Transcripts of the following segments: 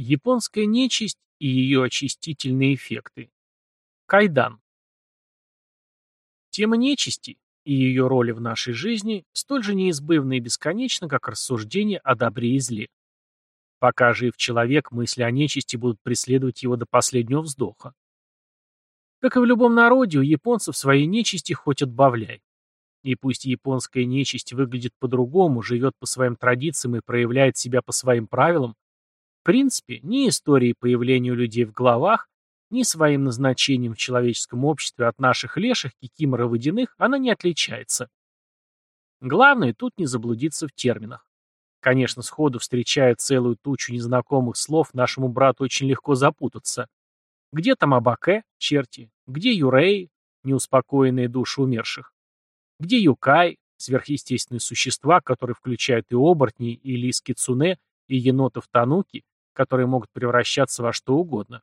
Японская нечисть и ее очистительные эффекты. Кайдан. Тема нечисти и ее роли в нашей жизни столь же неизбывна и бесконечна, как рассуждение о добре и зле. Пока жив человек, мысли о нечисти будут преследовать его до последнего вздоха. Как и в любом народе, у японцев своей нечисти хоть отбавляй. И пусть японская нечисть выглядит по-другому, живет по своим традициям и проявляет себя по своим правилам, принципе, ни историей появления людей в головах, ни своим назначением в человеческом обществе от наших леших, и водяных она не отличается. Главное тут не заблудиться в терминах. Конечно, сходу встречая целую тучу незнакомых слов, нашему брату очень легко запутаться. Где там Абаке, черти? Где Юрей, неуспокоенные души умерших? Где Юкай, сверхъестественные существа, которые включают и оборотней, и лис кицуне, и енотов тануки, которые могут превращаться во что угодно.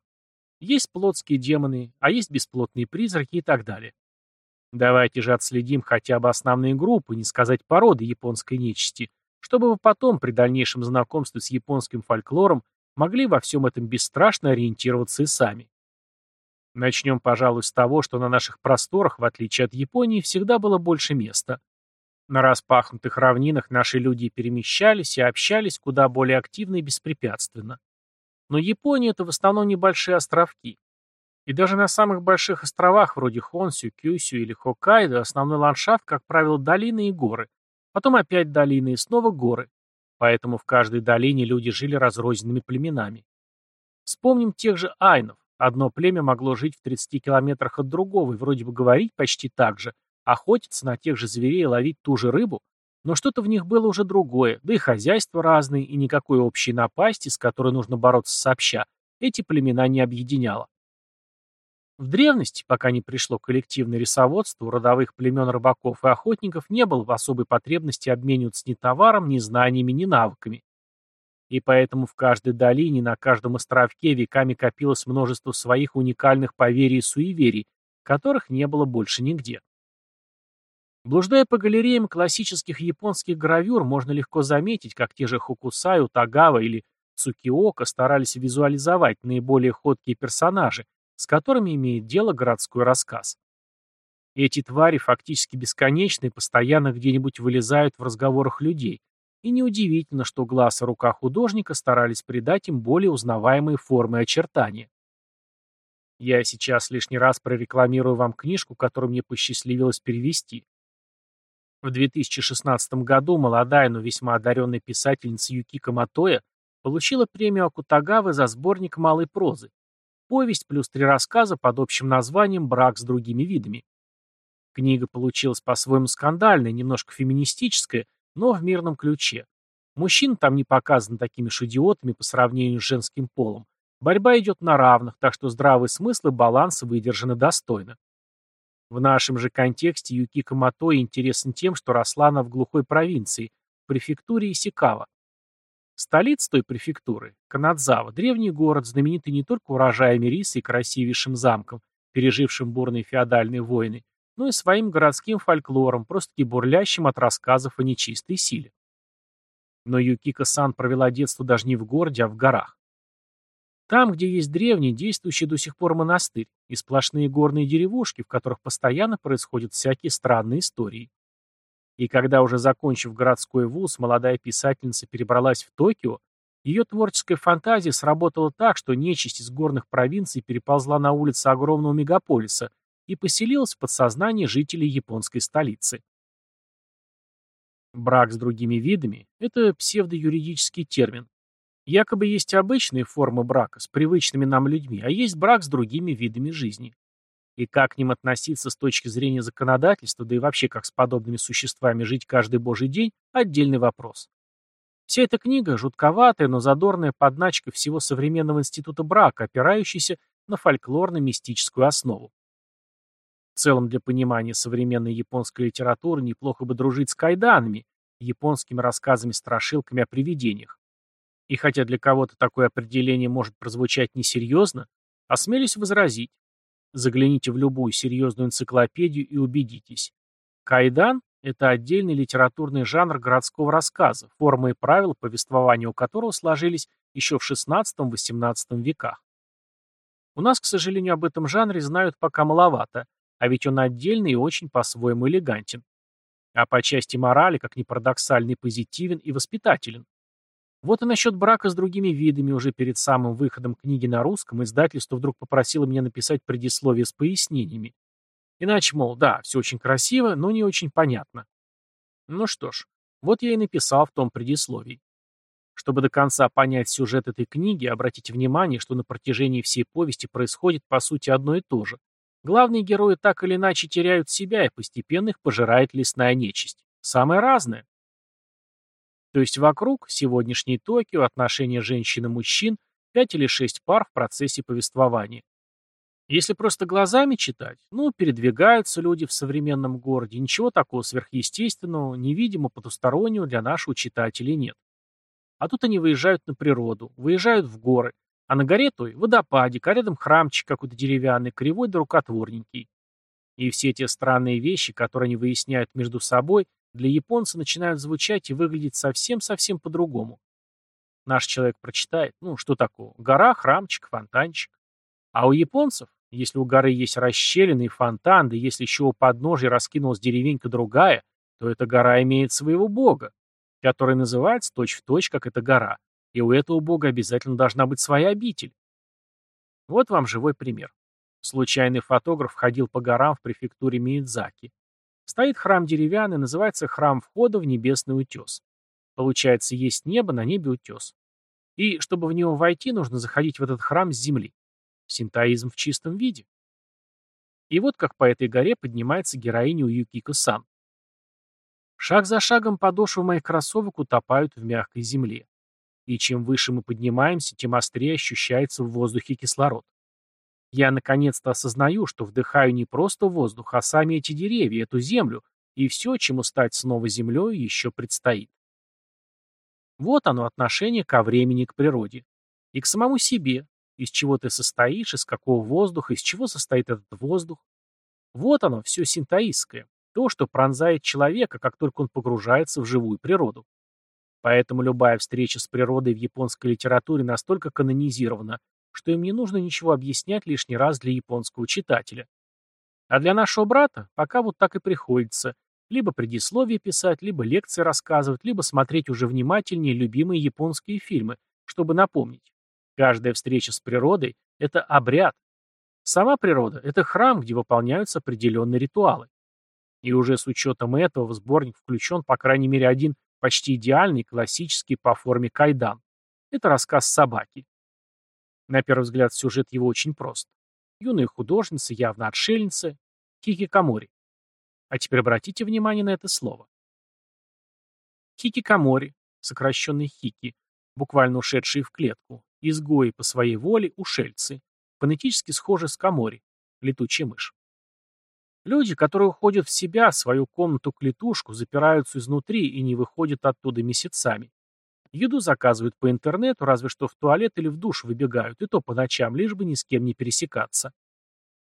Есть плотские демоны, а есть бесплотные призраки и так далее. Давайте же отследим хотя бы основные группы, не сказать породы японской нечисти, чтобы вы потом, при дальнейшем знакомстве с японским фольклором, могли во всем этом бесстрашно ориентироваться и сами. Начнем, пожалуй, с того, что на наших просторах, в отличие от Японии, всегда было больше места. На распахнутых равнинах наши люди перемещались и общались куда более активно и беспрепятственно. Но Япония – это в основном небольшие островки. И даже на самых больших островах, вроде Хонсю, Кюсю или Хоккайдо, основной ландшафт, как правило, долины и горы. Потом опять долины и снова горы. Поэтому в каждой долине люди жили разрозненными племенами. Вспомним тех же айнов. Одно племя могло жить в 30 километрах от другого и вроде бы говорить почти так же, охотиться на тех же зверей и ловить ту же рыбу, но что-то в них было уже другое, да и хозяйство разное, и никакой общей напасти, с которой нужно бороться сообща, эти племена не объединяло. В древности, пока не пришло коллективное рисоводство, у родовых племен рыбаков и охотников не было в особой потребности обмениваться ни товаром, ни знаниями, ни навыками. И поэтому в каждой долине, на каждом островке веками копилось множество своих уникальных поверий и суеверий, которых не было больше нигде. Блуждая по галереям классических японских гравюр, можно легко заметить, как те же Хокусай, Тагава или Цукиока старались визуализовать наиболее ходкие персонажи, с которыми имеет дело городской рассказ. Эти твари фактически бесконечны и постоянно где-нибудь вылезают в разговорах людей, и неудивительно, что глаз и рука художника старались придать им более узнаваемые формы и очертания. Я сейчас лишний раз прорекламирую вам книжку, которую мне посчастливилось перевести. В 2016 году молодая, но весьма одаренная писательница Юкика Матоя получила премию Акутагавы за сборник малой прозы. Повесть плюс три рассказа под общим названием «Брак с другими видами». Книга получилась по-своему скандальная, немножко феминистическая, но в мирном ключе. Мужчин там не показаны такими шидиотами по сравнению с женским полом. Борьба идет на равных, так что здравый смысл и баланс выдержаны достойно. В нашем же контексте Юкика Матои интересен тем, что росла она в глухой провинции, в префектуре Исикава. Столица той префектуры, Канадзава, древний город, знаменитый не только урожаями риса и красивейшим замком, пережившим бурные феодальные войны, но и своим городским фольклором, просто-таки бурлящим от рассказов о нечистой силе. Но Юкика-сан провела детство даже не в городе, а в горах. Там, где есть древний, действующий до сих пор монастырь, и сплошные горные деревушки, в которых постоянно происходят всякие странные истории. И когда уже закончив городской вуз, молодая писательница перебралась в Токио, ее творческая фантазия сработала так, что нечисть из горных провинций переползла на улицы огромного мегаполиса и поселилась в подсознании жителей японской столицы. Брак с другими видами – это псевдоюридический термин. Якобы есть обычные формы брака с привычными нам людьми, а есть брак с другими видами жизни. И как к ним относиться с точки зрения законодательства, да и вообще как с подобными существами жить каждый божий день – отдельный вопрос. Вся эта книга – жутковатая, но задорная подначка всего современного института брака, опирающаяся на фольклорно-мистическую основу. В целом, для понимания современной японской литературы неплохо бы дружить с кайданами, японскими рассказами-страшилками о привидениях. И хотя для кого-то такое определение может прозвучать несерьезно, осмелюсь возразить. Загляните в любую серьезную энциклопедию и убедитесь. Кайдан – это отдельный литературный жанр городского рассказа, формы и правила повествования у которого сложились еще в XVI-XVIII веках. У нас, к сожалению, об этом жанре знают пока маловато, а ведь он отдельный и очень по-своему элегантен. А по части морали, как ни парадоксальный, позитивен и воспитателен. Вот и насчет брака с другими видами уже перед самым выходом книги на русском издательство вдруг попросило меня написать предисловие с пояснениями. Иначе, мол, да, все очень красиво, но не очень понятно. Ну что ж, вот я и написал в том предисловии. Чтобы до конца понять сюжет этой книги, обратите внимание, что на протяжении всей повести происходит по сути одно и то же. Главные герои так или иначе теряют себя, и постепенно их пожирает лесная нечисть. Самое разное. То есть вокруг, сегодняшний Токио, отношения женщин и мужчин, пять или шесть пар в процессе повествования. Если просто глазами читать, ну, передвигаются люди в современном городе, ничего такого сверхъестественного, невидимо потустороннего для нашего читателя нет. А тут они выезжают на природу, выезжают в горы, а на горе той водопадик, а рядом храмчик какой-то деревянный, кривой да рукотворненький. И все те странные вещи, которые они выясняют между собой, для японца начинают звучать и выглядеть совсем-совсем по-другому. Наш человек прочитает, ну, что такое, гора, храмчик, фонтанчик. А у японцев, если у горы есть расщелины и фонтан, да если еще у подножия раскинулась деревенька другая, то эта гора имеет своего бога, который называется точь-в-точь, как эта гора, и у этого бога обязательно должна быть своя обитель. Вот вам живой пример. Случайный фотограф ходил по горам в префектуре Миядзаки. Стоит храм деревянный, называется храм входа в небесный утес. Получается, есть небо, на небе утес. И чтобы в него войти, нужно заходить в этот храм с земли. Синтоизм в чистом виде. И вот как по этой горе поднимается героиня Юкико-сан. Шаг за шагом подошвы моих кроссовок утопают в мягкой земле. И чем выше мы поднимаемся, тем острее ощущается в воздухе кислород. Я наконец-то осознаю, что вдыхаю не просто воздух, а сами эти деревья, эту землю, и все, чему стать снова землей, еще предстоит. Вот оно отношение ко времени к природе. И к самому себе, из чего ты состоишь, из какого воздуха, из чего состоит этот воздух. Вот оно, все синтоистское, то, что пронзает человека, как только он погружается в живую природу. Поэтому любая встреча с природой в японской литературе настолько канонизирована, что им не нужно ничего объяснять лишний раз для японского читателя. А для нашего брата пока вот так и приходится либо предисловие писать, либо лекции рассказывать, либо смотреть уже внимательнее любимые японские фильмы, чтобы напомнить. Каждая встреча с природой – это обряд. Сама природа – это храм, где выполняются определенные ритуалы. И уже с учетом этого в сборник включен по крайней мере один почти идеальный классический по форме кайдан. Это рассказ собаки. На первый взгляд сюжет его очень прост. Юная художница, явно отшельница, хикикомори. А теперь обратите внимание на это слово. Хикикомори, сокращенный хики, буквально ушедшие в клетку, изгои по своей воле, ушельцы, фонетически схожи с комори, летучая мышь. Люди, которые уходят в себя, свою комнату-клетушку, запираются изнутри и не выходят оттуда месяцами. Еду заказывают по интернету, разве что в туалет или в душ выбегают, и то по ночам, лишь бы ни с кем не пересекаться.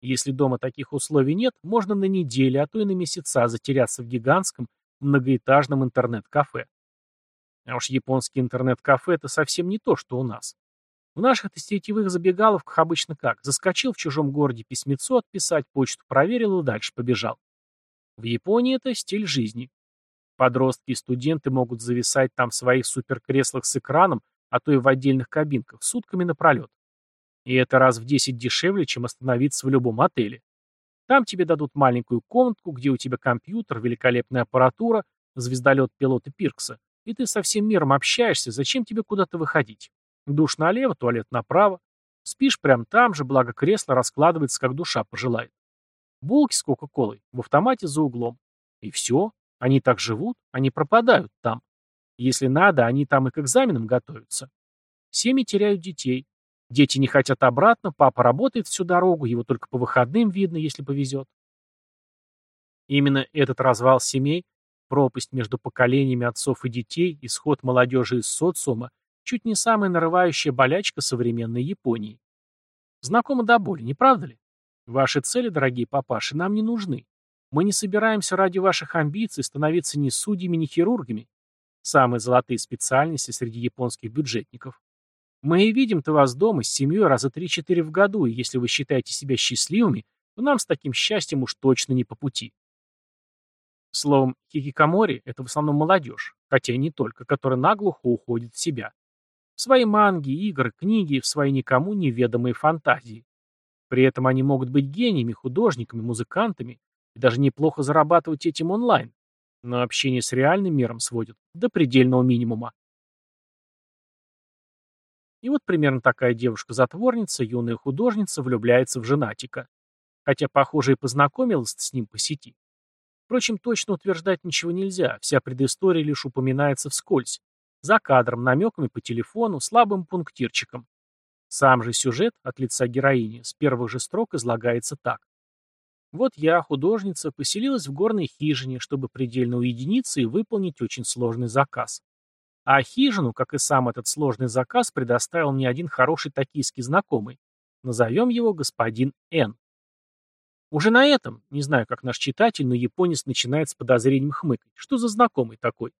Если дома таких условий нет, можно на неделю, а то и на месяца затеряться в гигантском многоэтажном интернет-кафе. А уж японский интернет-кафе – это совсем не то, что у нас. В наших сетевых забегаловках обычно как? Заскочил в чужом городе письмецо отписать, почту проверил и дальше побежал. В Японии это стиль жизни. Подростки и студенты могут зависать там в своих суперкреслах с экраном, а то и в отдельных кабинках, сутками напролет. И это раз в 10 дешевле, чем остановиться в любом отеле. Там тебе дадут маленькую комнатку, где у тебя компьютер, великолепная аппаратура, звездолет пилота Пиркса, и ты со всем миром общаешься, зачем тебе куда-то выходить? Душ налево, туалет направо. Спишь прямо там же, благо кресло раскладывается, как душа пожелает. Булки с кока-колой в автомате за углом. И все, они так живут, они пропадают там. Если надо, они там и к экзаменам готовятся. Семьи теряют детей. Дети не хотят обратно, папа работает всю дорогу, его только по выходным видно, если повезет. Именно этот развал семей, пропасть между поколениями отцов и детей, исход молодежи из социума, чуть не самая нарывающая болячка современной Японии. Знакомо до боли, не правда ли? Ваши цели, дорогие папаши, нам не нужны. Мы не собираемся ради ваших амбиций становиться ни судьями, ни хирургами. Самые золотые специальности среди японских бюджетников. Мы и видим-то вас дома с семьей раза три-четыре в году, и если вы считаете себя счастливыми, то нам с таким счастьем уж точно не по пути. Словом, хикикамори – это в основном молодежь, хотя и не только, которая наглухо уходит в себя. В свои манги, игры, книги, в свои никому неведомые фантазии. При этом они могут быть гениями, художниками, музыкантами и даже неплохо зарабатывать этим онлайн, но общение с реальным миром сводят до предельного минимума. И вот примерно такая девушка-затворница, юная художница, влюбляется в женатика. Хотя, похоже, и познакомилась с ним по сети. Впрочем, точно утверждать ничего нельзя, вся предыстория лишь упоминается вскользь. За кадром, намеками по телефону, слабым пунктирчиком. Сам же сюжет от лица героини с первых же строк излагается так. Вот я, художница, поселилась в горной хижине, чтобы предельно уединиться и выполнить очень сложный заказ. А хижину, как и сам этот сложный заказ, предоставил мне один хороший токийский знакомый. Назовем его господин Н. Уже на этом, не знаю, как наш читатель, но японец начинает с подозрением хмыкать. Что за знакомый такой?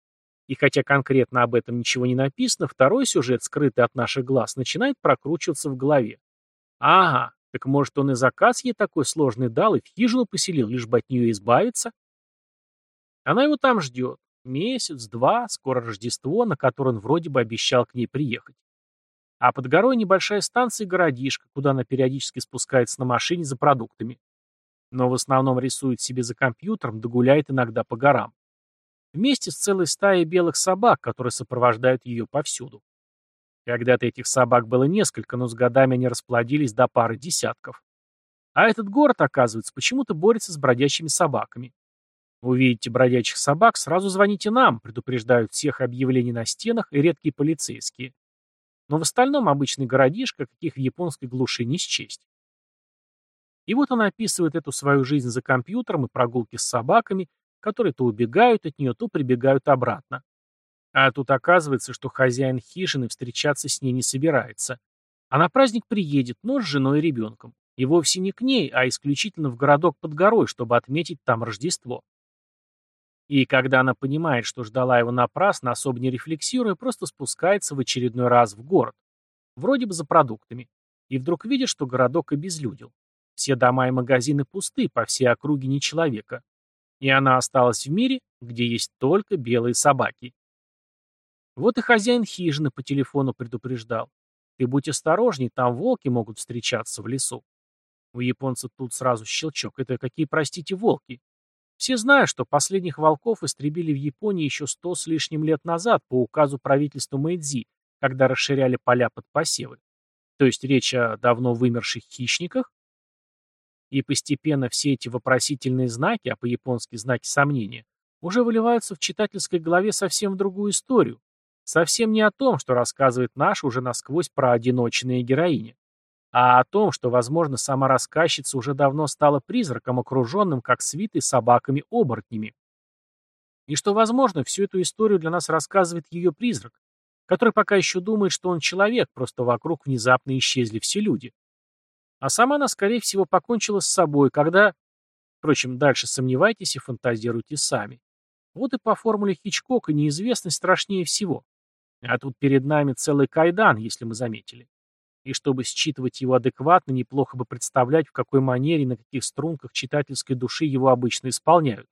И хотя конкретно об этом ничего не написано, второй сюжет, скрытый от наших глаз, начинает прокручиваться в голове. Ага, так может он и заказ ей такой сложный дал и в хижину поселил, лишь бы от нее избавиться? Она его там ждет. Месяц, два, скоро Рождество, на которое он вроде бы обещал к ней приехать. А под горой небольшая станция и городишко, куда она периодически спускается на машине за продуктами. Но в основном рисует себе за компьютером, да гуляет иногда по горам. Вместе с целой стаей белых собак, которые сопровождают ее повсюду. Когда-то этих собак было несколько, но с годами они расплодились до пары десятков. А этот город, оказывается, почему-то борется с бродячими собаками. Увидите бродячих собак, сразу звоните нам, предупреждают всех объявлений на стенах и редкие полицейские. Но в остальном обычный городишко, каких в японской глуши не счесть. И вот она описывает эту свою жизнь за компьютером и прогулки с собаками, которые то убегают от нее, то прибегают обратно. А тут оказывается, что хозяин хижины встречаться с ней не собирается. А на праздник приедет, но с женой и ребенком. И вовсе не к ней, а исключительно в городок под горой, чтобы отметить там Рождество. И когда она понимает, что ждала его напрасно, особо не рефлексируя, просто спускается в очередной раз в город. Вроде бы за продуктами. И вдруг видит, что городок обезлюдил. Все дома и магазины пусты, по всей округе ни человека. И она осталась в мире, где есть только белые собаки. Вот и хозяин хижины по телефону предупреждал. Ты будь осторожней, там волки могут встречаться в лесу. У японца тут сразу щелчок. Это какие, простите, волки? Все знают, что последних волков истребили в Японии еще сто с лишним лет назад по указу правительства Мэйдзи, когда расширяли поля под посевы. То есть речь о давно вымерших хищниках? И постепенно все эти вопросительные знаки, а по-японски знаки сомнения, уже выливаются в читательской голове совсем в другую историю. Совсем не о том, что рассказывает наша уже насквозь проодиноченная героиня а о том, что, возможно, сама рассказчица уже давно стала призраком, окруженным, как свитой, собаками-оборотнями. И что, возможно, всю эту историю для нас рассказывает ее призрак, который пока еще думает, что он человек, просто вокруг внезапно исчезли все люди. А сама она, скорее всего, покончила с собой, когда... Впрочем, дальше сомневайтесь и фантазируйте сами. Вот и по формуле Хичкока неизвестность страшнее всего. А тут перед нами целый кайдан, если мы заметили и чтобы считывать его адекватно, неплохо бы представлять, в какой манере и на каких струнках читательской души его обычно исполняют,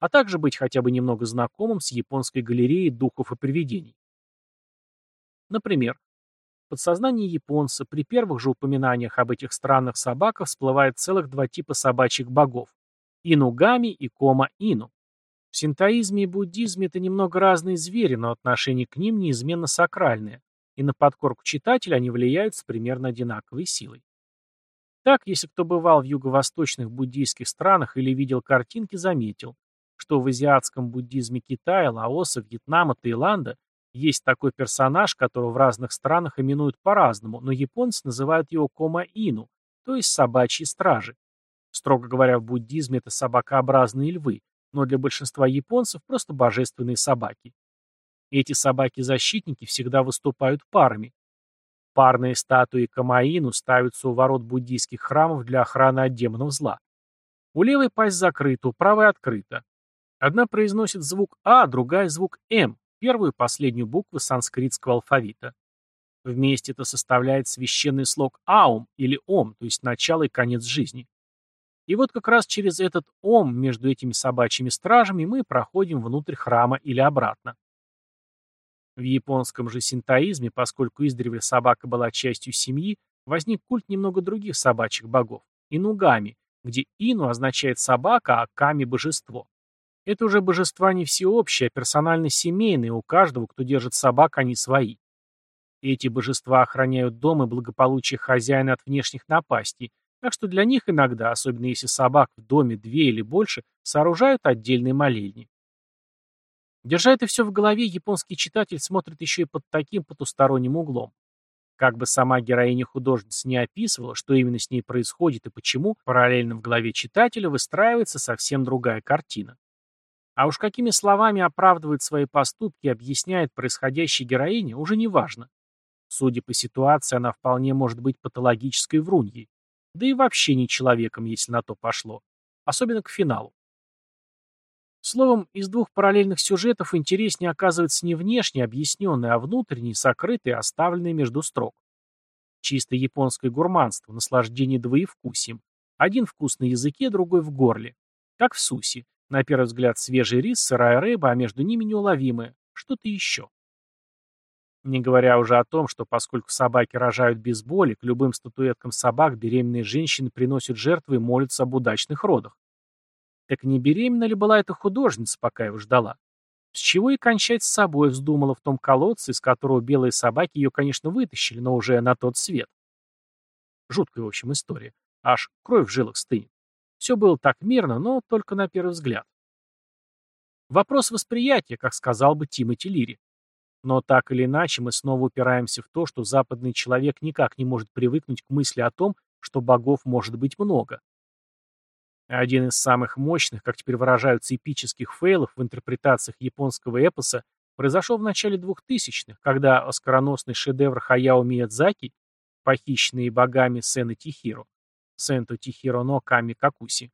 а также быть хотя бы немного знакомым с японской галереей духов и привидений. Например, в подсознании японца при первых же упоминаниях об этих странных собаках всплывает целых два типа собачьих богов – инугами и кома-ину. В синтоизме и буддизме это немного разные звери, но отношение к ним неизменно сакральное и на подкорку читателя они влияют с примерно одинаковой силой. Так, если кто бывал в юго-восточных буддийских странах или видел картинки, заметил, что в азиатском буддизме Китая, Лаоса, Вьетнама, Таиланда есть такой персонаж, которого в разных странах именуют по-разному, но японцы называют его Кома-Ину, то есть собачьи стражи. Строго говоря, в буддизме это собакообразные львы, но для большинства японцев просто божественные собаки. Эти собаки-защитники всегда выступают парами. Парные статуи Камаину ставятся у ворот буддийских храмов для охраны от демонов зла. У левой пасть закрыта, у правой открыта. Одна произносит звук А, другая звук М, первую и последнюю буквы санскритского алфавита. Вместе это составляет священный слог Аум или Ом, то есть начало и конец жизни. И вот как раз через этот Ом между этими собачьими стражами мы проходим внутрь храма или обратно. В японском же синтоизме, поскольку издревле собака была частью семьи, возник культ немного других собачьих богов – инугами, где ину означает собака, а ками – божество. Это уже божества не всеобщие, а персонально-семейные, у каждого, кто держит собак, они свои. Эти божества охраняют дом и благополучие хозяина от внешних напастей, так что для них иногда, особенно если собак в доме две или больше, сооружают отдельные молельни. Держа это все в голове, японский читатель смотрит еще и под таким потусторонним углом. Как бы сама героиня художницы не описывала, что именно с ней происходит и почему, параллельно в голове читателя выстраивается совсем другая картина. А уж какими словами оправдывает свои поступки и объясняет происходящее героине, уже не важно. Судя по ситуации, она вполне может быть патологической вруньей. Да и вообще не человеком, если на то пошло. Особенно к финалу. Словом, из двух параллельных сюжетов интереснее оказывается не внешне объясненный, а внутренний, сокрытый, оставленный между строк. Чисто японское гурманство, наслаждение двоевкусием. Один вкус на языке, другой в горле. Как в суси. На первый взгляд свежий рис, сырая рыба, а между ними неуловимое. Что-то еще. Не говоря уже о том, что поскольку собаки рожают без боли, к любым статуэткам собак беременные женщины приносят жертвы и молятся об удачных родах. Так не беременна ли была эта художница, пока его ждала? С чего и кончать с собой вздумала в том колодце, из которого белые собаки ее, конечно, вытащили, но уже на тот свет. Жуткая, в общем, история. Аж кровь в жилах стынет. Все было так мирно, но только на первый взгляд. Вопрос восприятия, как сказал бы Тимоти Лири. Но так или иначе мы снова упираемся в то, что западный человек никак не может привыкнуть к мысли о том, что богов может быть много. Один из самых мощных, как теперь выражаются, эпических фейлов в интерпретациях японского эпоса произошел в начале 2000-х, когда оскароносный шедевр Хаяо Миядзаки, похищенный богами Сена Тихиро, Сенто Тихиро но Ками Какуси,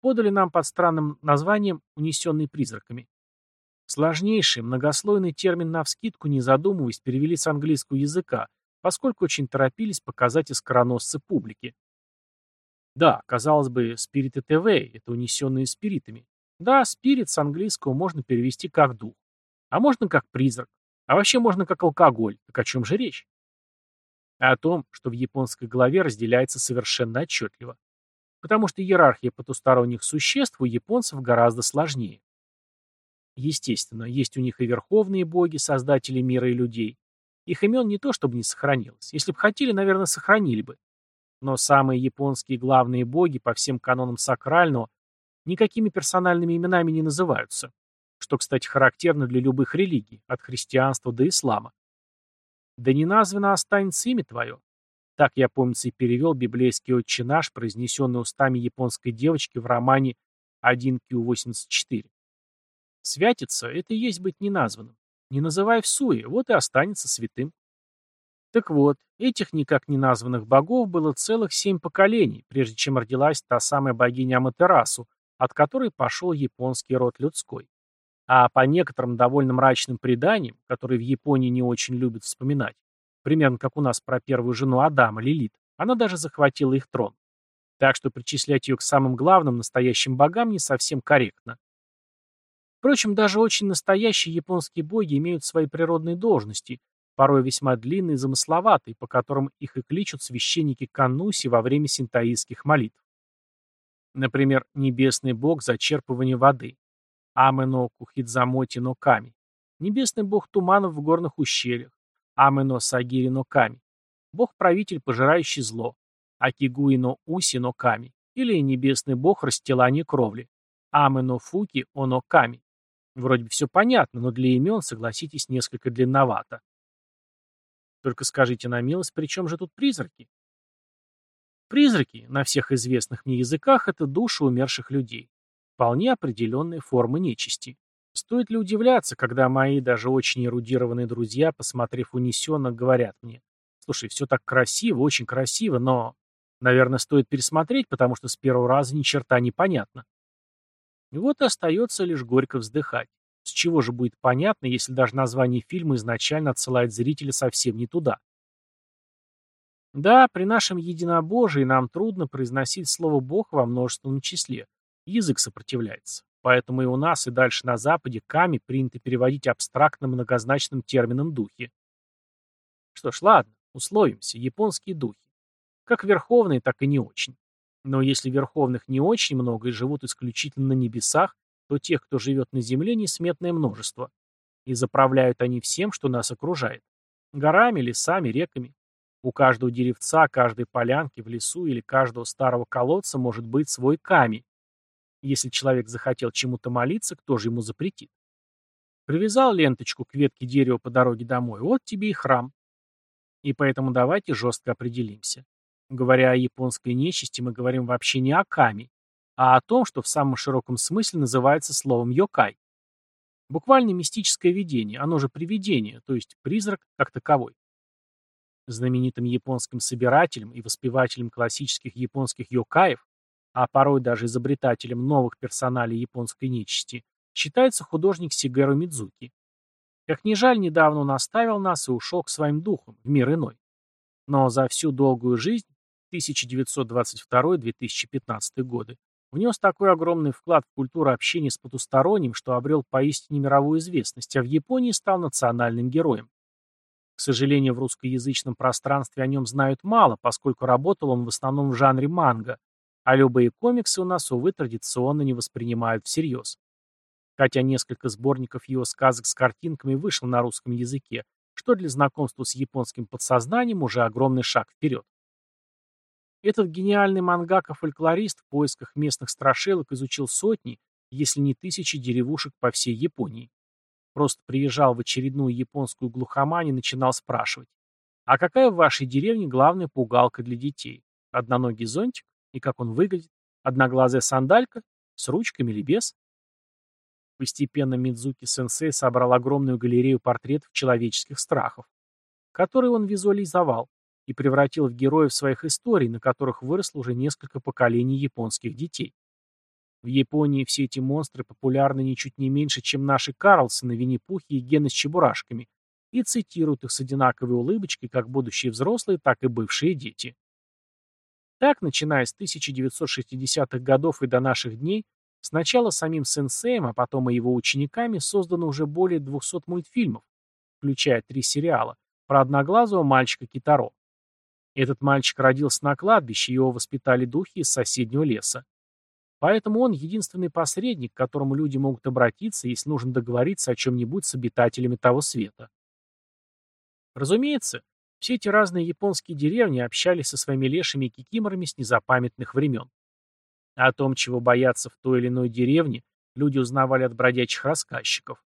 подали нам под странным названием «Унесенный призраками». Сложнейший, многослойный термин навскидку, не задумываясь, перевели с английского языка, поскольку очень торопились показать искороносцы публике. Да, казалось бы, спириты ТВ – это унесенные спиритами. Да, спирит с английского можно перевести как дух. А можно как призрак. А вообще можно как алкоголь. Так о чем же речь? о том, что в японской голове разделяется совершенно отчетливо. Потому что иерархия потусторонних существ у японцев гораздо сложнее. Естественно, есть у них и верховные боги, создатели мира и людей. Их имен не то чтобы не сохранилось. Если бы хотели, наверное, сохранили бы. Но самые японские главные боги по всем канонам сакрального никакими персональными именами не называются, что, кстати, характерно для любых религий, от христианства до ислама. «Да не названо останется имя твое». Так, я, помнится, и перевел библейский отче наш, произнесенный устами японской девочки в романе 1Q84. Святиться — это и есть быть неназванным. Не называй в суе, вот и останется святым. Так вот, этих никак не названных богов было целых семь поколений, прежде чем родилась та самая богиня Аматерасу, от которой пошел японский род людской. А по некоторым довольно мрачным преданиям, которые в Японии не очень любят вспоминать, примерно как у нас про первую жену Адама, Лилит, она даже захватила их трон. Так что причислять ее к самым главным настоящим богам не совсем корректно. Впрочем, даже очень настоящие японские боги имеют свои природные должности, порой весьма длинные и замысловатые, по которым их и кличут священники Кануси во время синтоистских молитв. Например, небесный бог зачерпывания воды, Амено Кухидзамоти но Ками, небесный бог туманов в горных ущельях, Амено Сагири но Ками, бог-правитель, пожирающий зло, Акигуи но Уси но Ками, или небесный бог расстилания кровли, Амено Фуки Оно Ками. Вроде бы все понятно, но для имен, согласитесь, несколько длинновато. Только скажите на милость, при чем же тут призраки? Призраки, на всех известных мне языках, это души умерших людей. Вполне определенные формы нечисти. Стоит ли удивляться, когда мои даже очень эрудированные друзья, посмотрев унесенно, говорят мне, «Слушай, все так красиво, очень красиво, но...» Наверное, стоит пересмотреть, потому что с первого раза ни черта не понятно. И вот остается лишь горько вздыхать. С чего же будет понятно, если даже название фильма изначально отсылает зрителя совсем не туда? Да, при нашем единобожии нам трудно произносить слово «бог» во множественном числе. Язык сопротивляется. Поэтому и у нас, и дальше на Западе «ками» принято переводить абстрактно многозначным термином «духи». Что ж, ладно, условимся, японские духи. Как верховные, так и не очень. Но если верховных не очень много и живут исключительно на небесах, то тех, кто живет на земле, несметное множество. И заправляют они всем, что нас окружает. Горами, лесами, реками. У каждого деревца, каждой полянки в лесу или каждого старого колодца может быть свой камень. Если человек захотел чему-то молиться, кто же ему запретит? Привязал ленточку к ветке дерева по дороге домой, вот тебе и храм. И поэтому давайте жестко определимся. Говоря о японской нечисти, мы говорим вообще не о ками, а о том, что в самом широком смысле называется словом йокай. Буквально мистическое видение, оно же привидение, то есть призрак как таковой. Знаменитым японским собирателем и воспевателем классических японских йокаев, а порой даже изобретателем новых персоналей японской нечисти, считается художник Сигеру Мидзуки. Как ни жаль, недавно он оставил нас и ушел к своим духам, в мир иной. Но за всю долгую жизнь, 1922-2015 годы, внес такой огромный вклад в культуру общения с потусторонним, что обрел поистине мировую известность, а в Японии стал национальным героем. К сожалению, в русскоязычном пространстве о нем знают мало, поскольку работал он в основном в жанре манго, а любые комиксы у нас, увы, традиционно не воспринимают всерьез. Хотя несколько сборников его сказок с картинками вышло на русском языке, что для знакомства с японским подсознанием уже огромный шаг вперед. Этот гениальный мангака-фольклорист в поисках местных страшилок изучил сотни, если не тысячи деревушек по всей Японии. Просто приезжал в очередную японскую глухомань и начинал спрашивать, а какая в вашей деревне главная пугалка для детей? Одноногий зонтик? И как он выглядит? Одноглазая сандалька? С ручками или без? Постепенно Мидзуки-сенсей собрал огромную галерею портретов человеческих страхов, которые он визуализовал и превратил в героев своих историй, на которых выросло уже несколько поколений японских детей. В Японии все эти монстры популярны ничуть не меньше, чем наши Карлсоны, Винни-Пухи и Гены с Чебурашками, и цитируют их с одинаковой улыбочкой как будущие взрослые, так и бывшие дети. Так, начиная с 1960-х годов и до наших дней, сначала самим сенсеем, а потом и его учениками создано уже более 200 мультфильмов, включая три сериала, про одноглазого мальчика Китаро. Этот мальчик родился на кладбище, его воспитали духи из соседнего леса. Поэтому он единственный посредник, к которому люди могут обратиться, если нужно договориться о чем-нибудь с обитателями того света. Разумеется, все эти разные японские деревни общались со своими лешими и кикиморами с незапамятных времен. О том, чего боятся в той или иной деревне, люди узнавали от бродячих рассказчиков.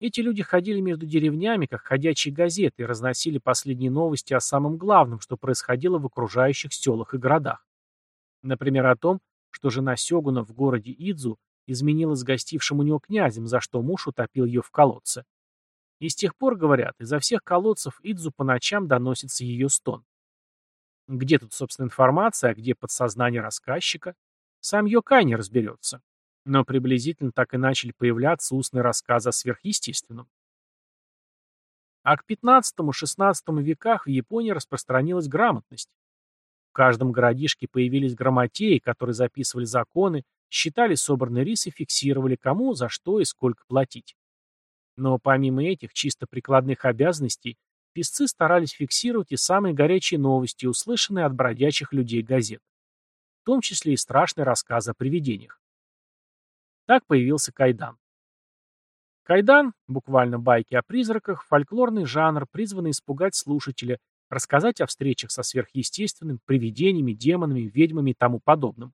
Эти люди ходили между деревнями, как ходячие газеты, и разносили последние новости о самом главном, что происходило в окружающих селах и городах. Например, о том, что жена Сёгуна в городе Идзу изменилась гостившим у него князем, за что муж утопил ее в колодце. И с тех пор, говорят, изо всех колодцев Идзу по ночам доносится ее стон. Где тут, собственно, информация, а где подсознание рассказчика? Сам Йокай не разберется. Но приблизительно так и начали появляться устные рассказы о сверхъестественном. А к 15-16 веках в Японии распространилась грамотность. В каждом городишке появились грамотеи, которые записывали законы, считали собранный рис и фиксировали, кому, за что и сколько платить. Но помимо этих чисто прикладных обязанностей, писцы старались фиксировать и самые горячие новости, услышанные от бродячих людей газет. В том числе и страшные рассказы о привидениях. Так появился кайдан. Кайдан, буквально байки о призраках, фольклорный жанр, призванный испугать слушателя, рассказать о встречах со сверхъестественным, привидениями, демонами, ведьмами и тому подобным.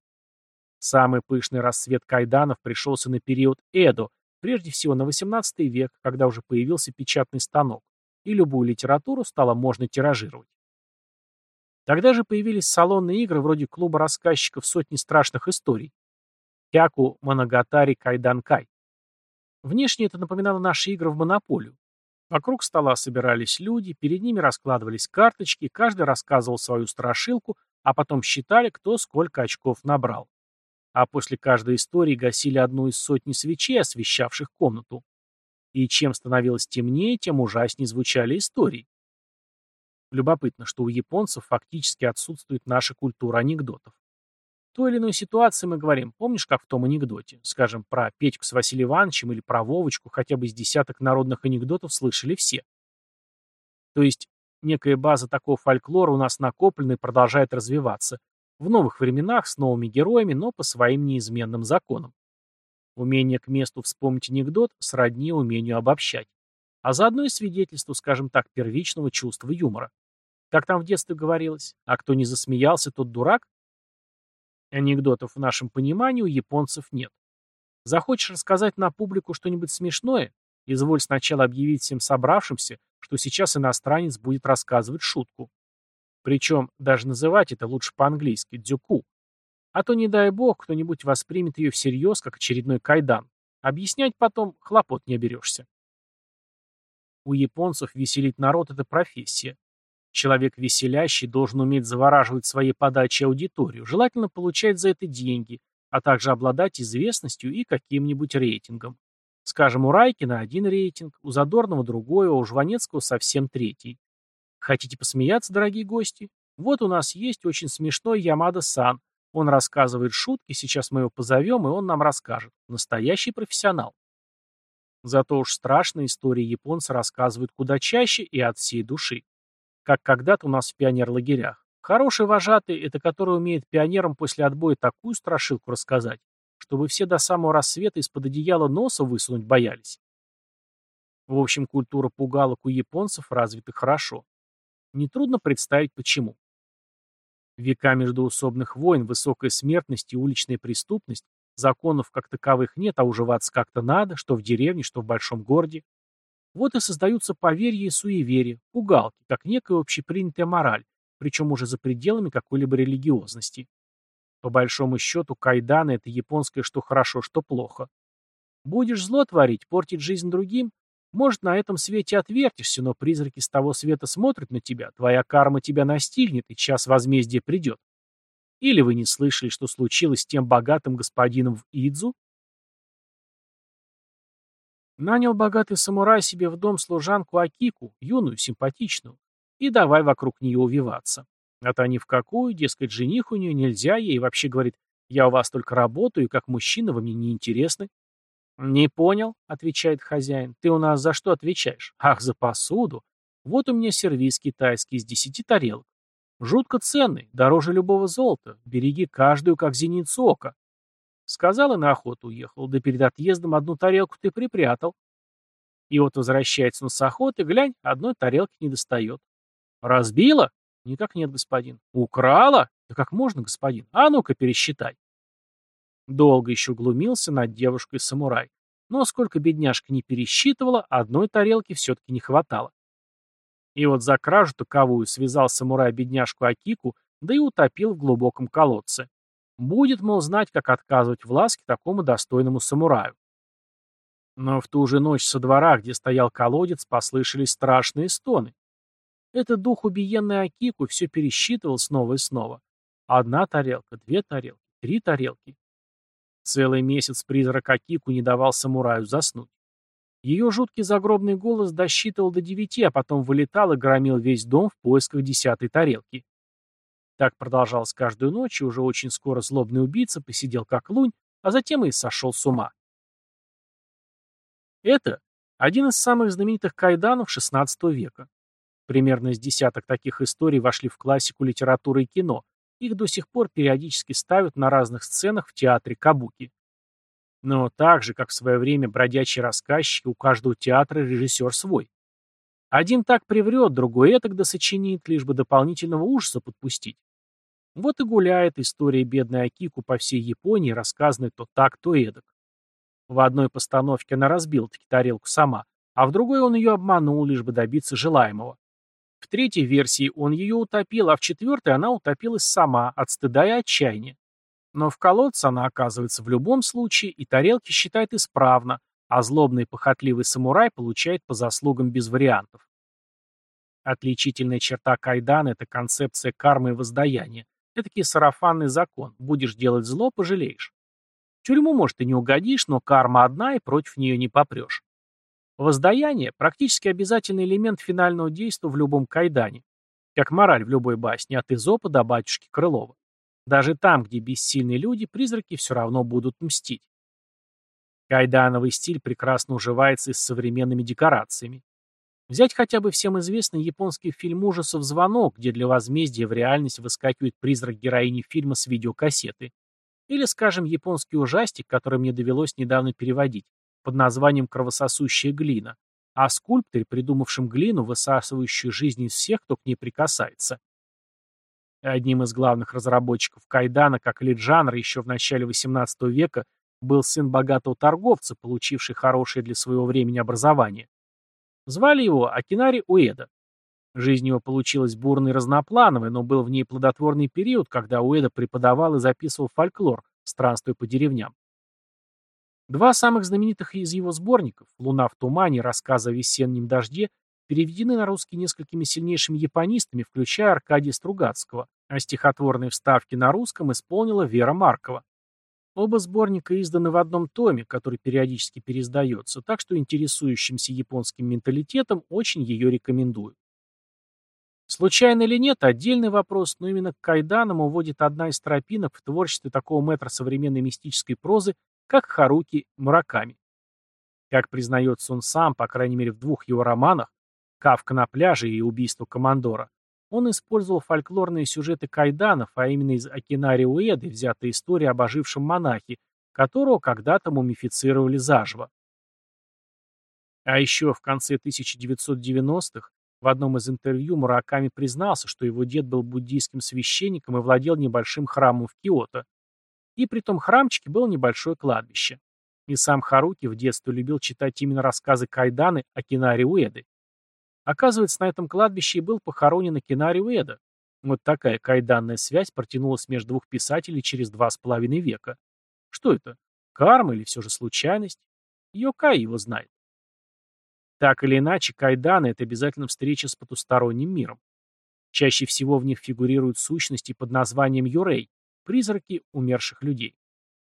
Самый пышный расцвет кайданов пришелся на период Эдо, прежде всего на XVIII век, когда уже появился печатный станок, и любую литературу стало можно тиражировать. Тогда же появились салонные игры вроде клуба рассказчиков сотни страшных историй. Кяку Моногатари Кайданкай. Внешне это напоминало наши игры в монополию. Вокруг стола собирались люди, перед ними раскладывались карточки, каждый рассказывал свою страшилку, а потом считали, кто сколько очков набрал. А после каждой истории гасили одну из сотни свечей, освещавших комнату. И чем становилось темнее, тем ужаснее звучали истории. Любопытно, что у японцев фактически отсутствует наша культура анекдотов. Той или иной ситуации мы говорим, помнишь, как в том анекдоте, скажем, про Петьку с Василием Ивановичем или про Вовочку, хотя бы из десяток народных анекдотов слышали все. То есть некая база такого фольклора у нас накоплена и продолжает развиваться, в новых временах, с новыми героями, но по своим неизменным законам. Умение к месту вспомнить анекдот сродни умению обобщать. А заодно и свидетельству, скажем так, первичного чувства юмора. Как там в детстве говорилось, а кто не засмеялся, тот дурак? Анекдотов в нашем понимании у японцев нет. Захочешь рассказать на публику что-нибудь смешное? Изволь сначала объявить всем собравшимся, что сейчас иностранец будет рассказывать шутку. Причем даже называть это лучше по-английски «дзюку». А то, не дай бог, кто-нибудь воспримет ее всерьез, как очередной кайдан. Объяснять потом хлопот не оберешься. У японцев веселить народ – это профессия. Человек веселящий должен уметь завораживать своей подачей аудиторию, желательно получать за это деньги, а также обладать известностью и каким-нибудь рейтингом. Скажем, у Райкина один рейтинг, у Задорнова другой, а у Жванецкого совсем третий. Хотите посмеяться, дорогие гости? Вот у нас есть очень смешной Ямада-сан. Он рассказывает шутки, сейчас мы его позовем, и он нам расскажет. Настоящий профессионал. Зато уж страшные истории японцы рассказывают куда чаще и от всей души. Как когда-то у нас в пионерлагерях. Хороший вожатый – это который умеет пионерам после отбоя такую страшилку рассказать, чтобы все до самого рассвета из-под одеяла носа высунуть боялись. В общем, культура пугалок у японцев развита хорошо. Нетрудно представить почему. Века междоусобных войн, высокая смертность и уличная преступность, законов как таковых нет, а уживаться как-то надо, что в деревне, что в большом городе. Вот и создаются поверья и суеверия, пугалки, как некая общепринятая мораль, причем уже за пределами какой-либо религиозности. По большому счету, кайданы – это японское что хорошо, что плохо. Будешь зло творить, портить жизнь другим, может, на этом свете отвертишься, но призраки с того света смотрят на тебя, твоя карма тебя настигнет, и час возмездия придет. Или вы не слышали, что случилось с тем богатым господином в Идзу? Нанял богатый самурай себе в дом служанку Акику, юную, симпатичную, и давай вокруг нее увиваться. А то ни в какую, дескать, жених у нее нельзя, ей вообще говорит, я у вас только работаю, и как мужчина вы мне не интересны. «Не понял», — отвечает хозяин. «Ты у нас за что отвечаешь?» «Ах, за посуду. Вот у меня сервиз китайский из десяти тарелок. Жутко ценный, дороже любого золота. Береги каждую, как зеницу ока». Сказал и на охоту уехал. Да перед отъездом одну тарелку ты припрятал. И вот возвращается он с охоты, глянь, одной тарелки не достает. Разбила? Никак нет, господин. Украла? Да как можно, господин? А ну-ка пересчитай. Долго еще глумился над девушкой-самурай. Но сколько бедняжка не пересчитывала, одной тарелки все-таки не хватало. И вот за кражу таковую связал самурай бедняжку Акику, да и утопил в глубоком колодце. Будет, мол, знать, как отказывать в ласке такому достойному самураю. Но в ту же ночь со двора, где стоял колодец, послышались страшные стоны. Этот дух убиенный Акику все пересчитывал снова и снова. Одна тарелка, две тарелки, три тарелки. Целый месяц призрак Акику не давал самураю заснуть. Ее жуткий загробный голос досчитывал до девяти, а потом вылетал и громил весь дом в поисках десятой тарелки. Так продолжалось каждую ночь, и уже очень скоро злобный убийца посидел как лунь, а затем и сошел с ума. Это один из самых знаменитых кайданов XVI века. Примерно из десяток таких историй вошли в классику литературы и кино, их до сих пор периодически ставят на разных сценах в театре Кабуки. Но так же, как в свое время бродячие рассказчики, у каждого театра режиссер свой. Один так приврет, другой этак досочинит, лишь бы дополнительного ужаса подпустить. Вот и гуляет история бедной Акику по всей Японии, рассказанная то так, то эдак. В одной постановке она разбила таки тарелку сама, а в другой он ее обманул, лишь бы добиться желаемого. В третьей версии он ее утопил, а в четвертой она утопилась сама, от стыда и отчаяния. Но в колодце она оказывается в любом случае, и тарелки считает исправно, а злобный похотливый самурай получает по заслугам без вариантов. Отличительная черта Кайдана – это концепция кармы и воздаяния, Этакий сарафанный закон. Будешь делать зло, пожалеешь. В тюрьму, может, и не угодишь, но карма одна, и против нее не попрешь. Воздаяние – практически обязательный элемент финального действия в любом кайдане. Как мораль в любой басне, от Изопа до батюшки Крылова. Даже там, где бессильные люди, призраки все равно будут мстить. Кайдановый стиль прекрасно уживается и с современными декорациями. Взять хотя бы всем известный японский фильм ужасов «Звонок», где для возмездия в реальность выскакивает призрак героини фильма с видеокассеты. Или, скажем, японский ужастик, который мне довелось недавно переводить, под названием «Кровососущая глина», о скульпторе, придумавшем глину, высасывающую жизнь из всех, кто к ней прикасается. Одним из главных разработчиков кайдана, как лид-жанра еще в начале XVIII века, был сын богатого торговца, получивший хорошее для своего времени образование. Звали его Акинари Уэда. Жизнь его получилась бурной и разноплановой, но был в ней плодотворный период, когда Уэда преподавал и записывал фольклор, странствуя по деревням. Два самых знаменитых из его сборников «Луна в тумане» рассказы о весеннем дожде переведены на русский несколькими сильнейшими японистами, включая Аркадия Стругацкого, а стихотворные вставки на русском исполнила Вера Маркова. Оба сборника изданы в одном томе, который периодически переиздается, так что интересующимся японским менталитетом очень ее рекомендую. Случайно или нет, отдельный вопрос, но именно к кайданам уводит одна из тропинок в творчестве такого метра современной мистической прозы, как Харуки Мураками. Как признается он сам, по крайней мере в двух его романах, «Кавка на пляже» и «Убийство командора», он использовал фольклорные сюжеты кайданов, а именно из Акинари Уэды взятая история об ожившем монахе, которого когда-то мумифицировали заживо. А еще в конце 1990-х в одном из интервью Мураками признался, что его дед был буддийским священником и владел небольшим храмом в Киото. И при том храмчике было небольшое кладбище. И сам Харуки в детстве любил читать именно рассказы Кайданы Акинари Уэды. Оказывается, на этом кладбище и был похоронен Акинари Уэда. Вот такая кайданная связь протянулась между двух писателей через два с половиной века. Что это? Карма или все же случайность? Йокай его знает. Так или иначе, кайданы — это обязательно встреча с потусторонним миром. Чаще всего в них фигурируют сущности под названием юрей — призраки умерших людей.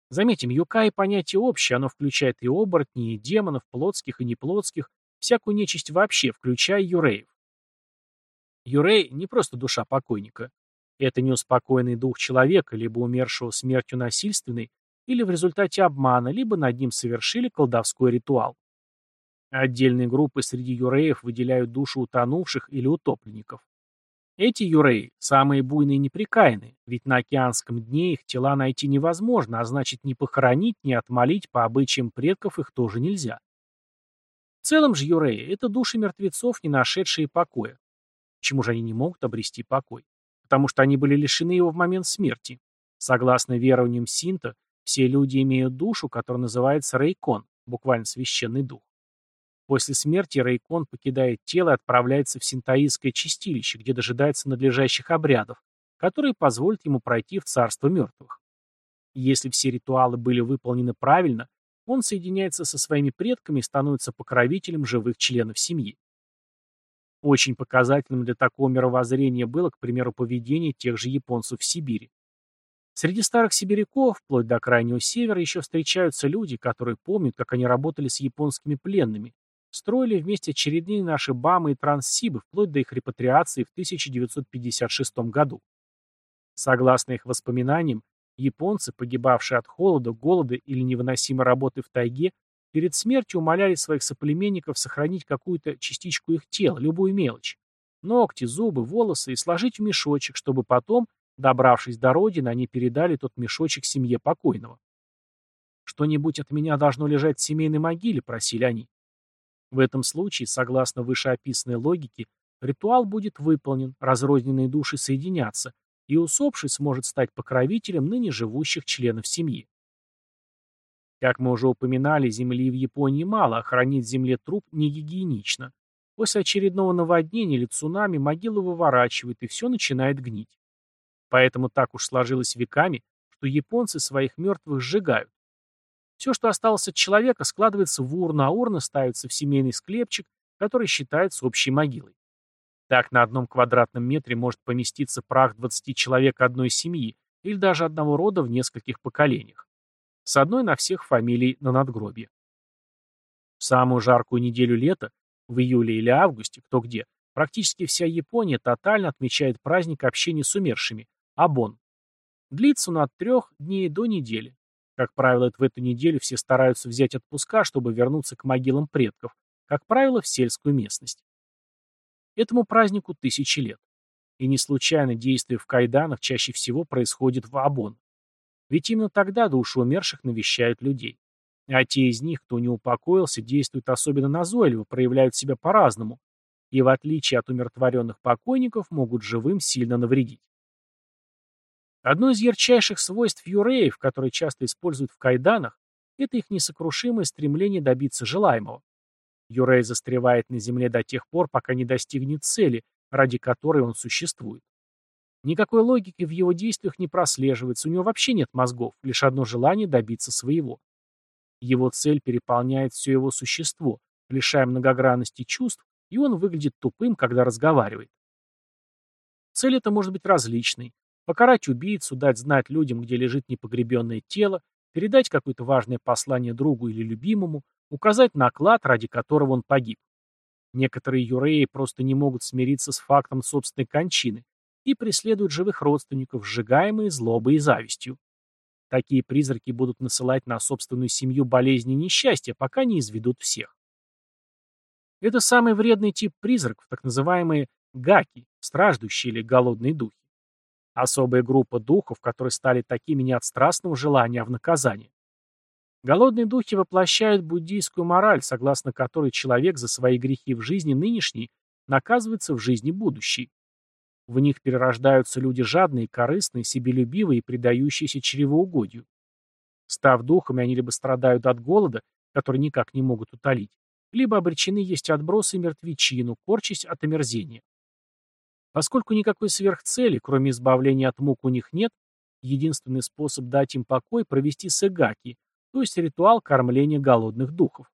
Заметим, юкай — понятие общее, оно включает и оборотней, и демонов, плотских и неплотских, всякую нечисть вообще, включая юреев. Юрей не просто душа покойника. Это неуспокоенный дух человека, либо умершего смертью насильственной, или в результате обмана, либо над ним совершили колдовской ритуал. Отдельные группы среди юреев выделяют души утонувших или утопленников. Эти юреи – самые буйные и неприкаянные, ведь на океанском дне их тела найти невозможно, а значит ни похоронить, ни отмолить по обычаям предков их тоже нельзя. В целом же юреи – это души мертвецов, не нашедшие покоя. Почему же они не могут обрести покой? Потому что они были лишены его в момент смерти. Согласно верованиям Синта, все люди имеют душу, которая называется Рейкон, буквально священный дух. После смерти Рейкон покидает тело и отправляется в синтаистское чистилище, где дожидается надлежащих обрядов, которые позволят ему пройти в царство мертвых. Если все ритуалы были выполнены правильно, он соединяется со своими предками и становится покровителем живых членов семьи. Очень показательным для такого мировоззрения было, к примеру, поведение тех же японцев в Сибири. Среди старых сибиряков, вплоть до Крайнего Севера, еще встречаются люди, которые помнят, как они работали с японскими пленными, строили вместе очередные наши БАМы и Транссибы, вплоть до их репатриации в 1956 году. Согласно их воспоминаниям, Японцы, погибавшие от холода, голода или невыносимой работы в тайге, перед смертью умоляли своих соплеменников сохранить какую-то частичку их тела, любую мелочь. Ногти, зубы, волосы и сложить в мешочек, чтобы потом, добравшись до родины, они передали тот мешочек семье покойного. «Что-нибудь от меня должно лежать в семейной могиле», — просили они. В этом случае, согласно вышеописанной логике, ритуал будет выполнен, разрозненные души соединятся, и усопший сможет стать покровителем ныне живущих членов семьи. Как мы уже упоминали, земли в Японии мало, а хранить в земле труп не гигиенично. После очередного наводнения или цунами могилу выворачивают, и все начинает гнить. Поэтому так уж сложилось веками, что японцы своих мертвых сжигают. Все, что осталось от человека, складывается в урну, а урна ставится в семейный склепчик, который считается общей могилой. Так на одном квадратном метре может поместиться прах 20 человек одной семьи или даже одного рода в нескольких поколениях. С одной на всех фамилий на надгробье. В самую жаркую неделю лета, в июле или августе, кто где, практически вся Япония тотально отмечает праздник общения с умершими – Абон. Длится он от трех дней до недели. Как правило, в эту неделю все стараются взять отпуска, чтобы вернуться к могилам предков, как правило, в сельскую местность. Этому празднику тысячи лет. И не случайно действие в кайданах чаще всего происходит в Абон. Ведь именно тогда души умерших навещают людей. А те из них, кто не упокоился, действуют особенно назойливо, проявляют себя по-разному, и в отличие от умиротворенных покойников могут живым сильно навредить. Одно из ярчайших свойств юреев, которые часто используют в кайданах, это их несокрушимое стремление добиться желаемого. Юрей застревает на земле до тех пор, пока не достигнет цели, ради которой он существует. Никакой логики в его действиях не прослеживается, у него вообще нет мозгов, лишь одно желание добиться своего. Его цель переполняет все его существо, лишая многогранности чувств, и он выглядит тупым, когда разговаривает. Цель эта может быть различной, Покарать убийцу, дать знать людям, где лежит непогребенное тело, передать какое-то важное послание другу или любимому, указать на клад, ради которого он погиб. Некоторые юреи просто не могут смириться с фактом собственной кончины и преследуют живых родственников, сжигаемые злобой и завистью. Такие призраки будут насылать на собственную семью болезни и несчастья, пока не изведут всех. Это самый вредный тип призраков, так называемые гаки, страждущие или голодные духи. Особая группа духов, которые стали такими не от страстного желания, а в наказание. Голодные духи воплощают буддийскую мораль, согласно которой человек за свои грехи в жизни нынешней наказывается в жизни будущей. В них перерождаются люди жадные, корыстные, себелюбивые и предающиеся чревоугодию. Став духами, они либо страдают от голода, который никак не могут утолить, либо обречены есть отбросы мертвечину, корчась от омерзения. Поскольку никакой сверхцели, кроме избавления от мук, у них нет, единственный способ дать им покой – провести сэгаки, то есть ритуал кормления голодных духов.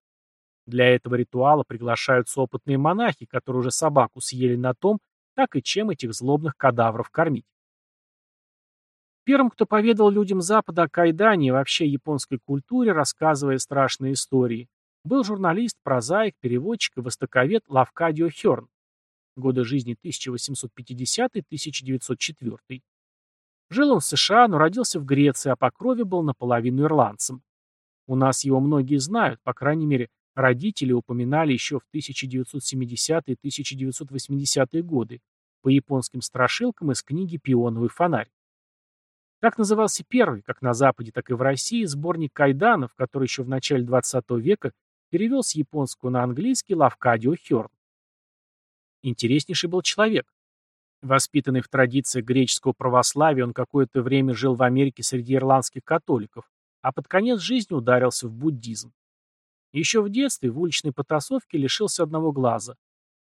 Для этого ритуала приглашаются опытные монахи, которые уже собаку съели на том, как и чем этих злобных кадавров кормить. Первым, кто поведал людям Запада о кайдане и вообще японской культуре, рассказывая страшные истории, был журналист, прозаик, переводчик и востоковед Лавкадио Хёрн годы жизни 1850-1904. Жил он в США, но родился в Греции, а по крови был наполовину ирландцем. У нас его многие знают, по крайней мере, родители упоминали еще в 1970-1980-е годы по японским страшилкам из книги «Пионовый фонарь». Так назывался первый, как на Западе, так и в России, сборник кайданов, который еще в начале XX века перевел с японского на английский Лавкадио Хёрн. Интереснейший был человек. Воспитанный в традициях греческого православия, он какое-то время жил в Америке среди ирландских католиков, а под конец жизни ударился в буддизм. Еще в детстве в уличной потасовке лишился одного глаза.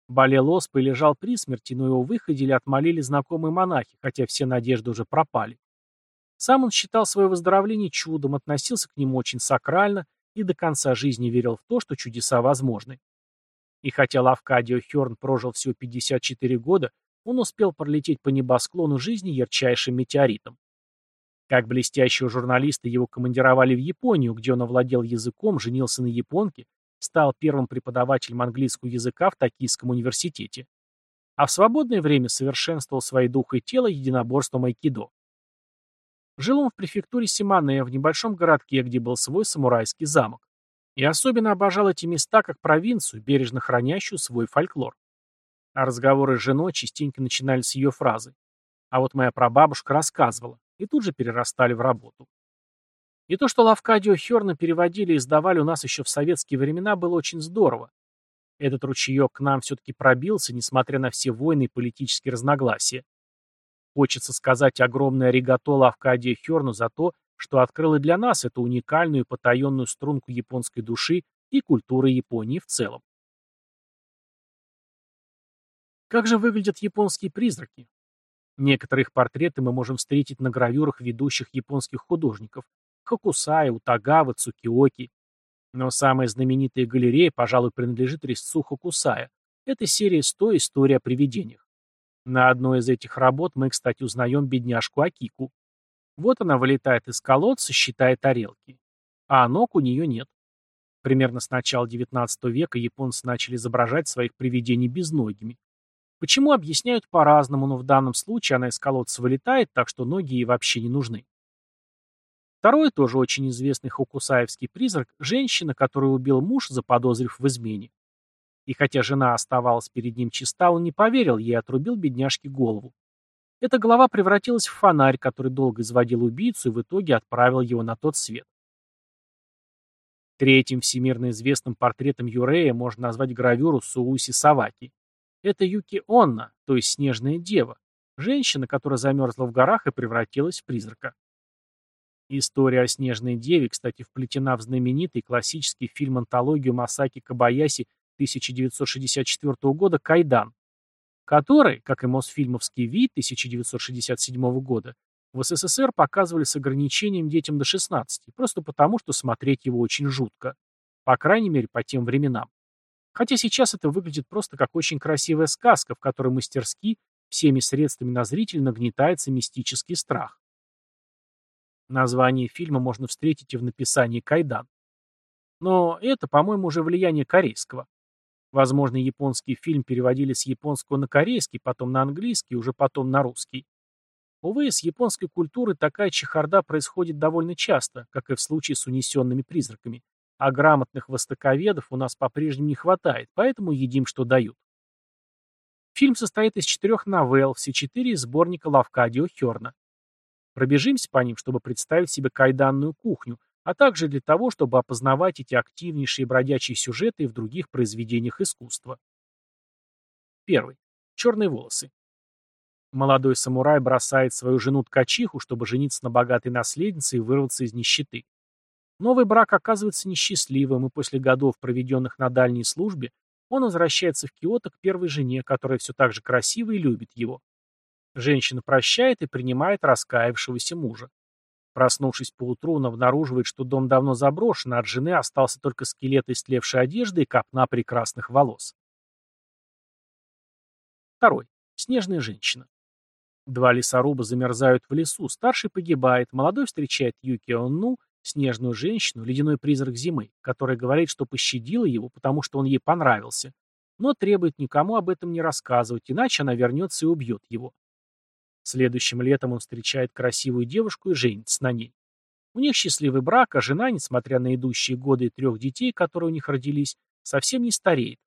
Болел оспой и лежал при смерти, но его выходили отмолили знакомые монахи, хотя все надежды уже пропали. Сам он считал свое выздоровление чудом, относился к нему очень сакрально и до конца жизни верил в то, что чудеса возможны. И хотя Лавкадио Хёрн прожил всего 54 года, он успел пролететь по небосклону жизни ярчайшим метеоритом. Как блестящего журналиста его командировали в Японию, где он овладел языком, женился на японке, стал первым преподавателем английского языка в Токийском университете. А в свободное время совершенствовал свои дух и тело единоборством айкидо. Жил он в префектуре Симане, в небольшом городке, где был свой самурайский замок. И особенно обожал эти места как провинцию, бережно хранящую свой фольклор. А разговоры с женой частенько начинались с ее фразы. А вот моя прабабушка рассказывала, и тут же перерастали в работу. И то, что Лавкадио Херна переводили и издавали у нас еще в советские времена, было очень здорово. Этот ручеек к нам все-таки пробился, несмотря на все войны и политические разногласия. Хочется сказать огромное аригато Лавкадио Херну за то, что открыло для нас эту уникальную и потаенную струнку японской души и культуры Японии в целом. Как же выглядят японские призраки? Некоторые их портреты мы можем встретить на гравюрах ведущих японских художников Хокусая, Утагавы, Цукиоки. Но самая знаменитая галерея, пожалуй, принадлежит резцу Хокусая, Это серия «100. История о привидениях». На одной из этих работ мы, кстати, узнаем бедняжку Акику. Вот она вылетает из колодца, считая тарелки. А ног у нее нет. Примерно с начала XIX века японцы начали изображать своих привидений безногими. Почему, объясняют по-разному, но в данном случае она из колодца вылетает, так что ноги ей вообще не нужны. Второй, тоже очень известный хокусаевский призрак, женщина, которую убил муж, заподозрив в измене. И хотя жена оставалась перед ним чиста, он не поверил ей отрубил бедняжке голову. Эта голова превратилась в фонарь, который долго изводил убийцу и в итоге отправил его на тот свет. Третьим всемирно известным портретом Юрея можно назвать гравюру Сууси Саваки. Это Юки Онна, то есть Снежная Дева, женщина, которая замерзла в горах и превратилась в призрака. История о Снежной Деве, кстати, вплетена в знаменитый классический фильм-антологию Масаки Кабаяси 1964 года «Кайдан», который, как и Мосфильмовский вид 1967 года, в СССР показывали с ограничением детям до 16, просто потому, что смотреть его очень жутко. По крайней мере, по тем временам. Хотя сейчас это выглядит просто как очень красивая сказка, в которой мастерски всеми средствами на зрителя нагнетается мистический страх. Название фильма можно встретить и в написании «Кайдан». Но это, по-моему, уже влияние корейского. Возможно, японский фильм переводили с японского на корейский, потом на английский, уже потом на русский. Увы, с японской культурой такая чехарда происходит довольно часто, как и в случае с унесенными призраками. А грамотных востоковедов у нас по-прежнему не хватает, поэтому едим, что дают. Фильм состоит из четырех новелл, все четыре из сборника Лавкадио Херна. Пробежимся по ним, чтобы представить себе кайданную кухню, а также для того, чтобы опознавать эти активнейшие бродячие сюжеты в других произведениях искусства. Первый. Черные волосы. Молодой самурай бросает свою жену-ткачиху, чтобы жениться на богатой наследнице и вырваться из нищеты. Новый брак оказывается несчастливым, и после годов, проведенных на дальней службе, он возвращается в Киото к первой жене, которая все так же красива и любит его. Женщина прощает и принимает раскаявшегося мужа. Проснувшись поутру, он обнаруживает, что дом давно заброшен, а от жены остался только скелет истлевшей одежды и копна прекрасных волос. Второй. Снежная женщина. Два лесоруба замерзают в лесу, старший погибает, молодой встречает Юки Онну, снежную женщину, ледяной призрак зимы, которая говорит, что пощадила его, потому что он ей понравился, но требует никому об этом не рассказывать, иначе она вернется и убьет его. Следующим летом он встречает красивую девушку и женится на ней. У них счастливый брак, а жена, несмотря на идущие годы и трех детей, которые у них родились, совсем не стареет.